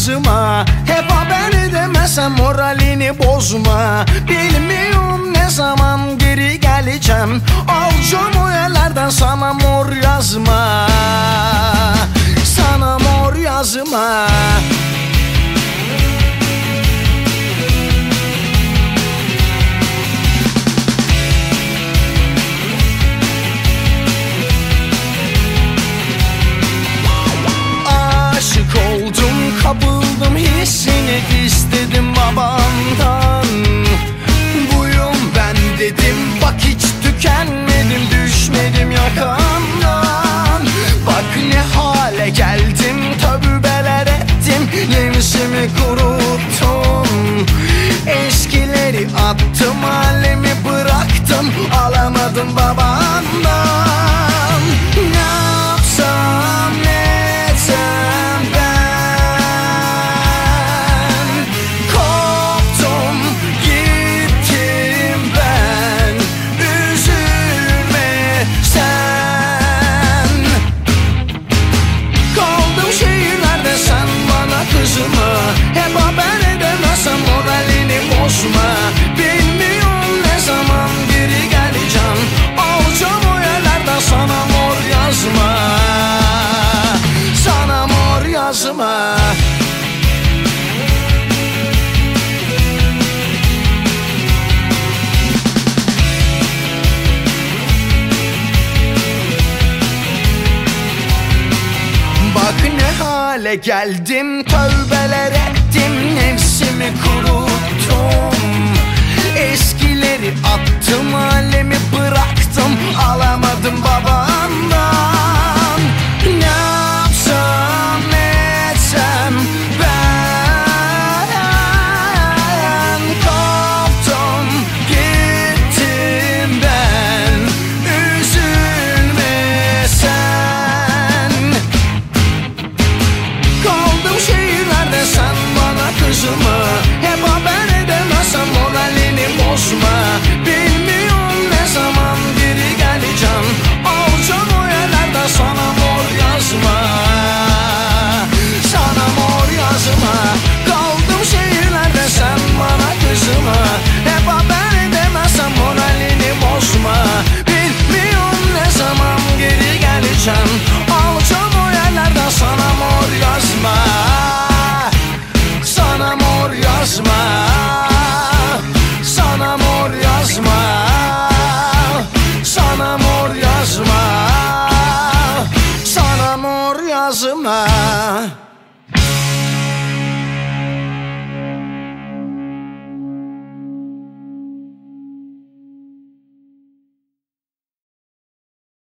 kızıma. Hep haber edemezsem moralini bozma. Bilmiyorum ne zaman geri geleceğim. Alacağım o yerlerden sana mor yazma. Sana mor yazma. Anladım babandan. hale geldim. Tövbeler ettim nefsimi kuruttum. ağzıma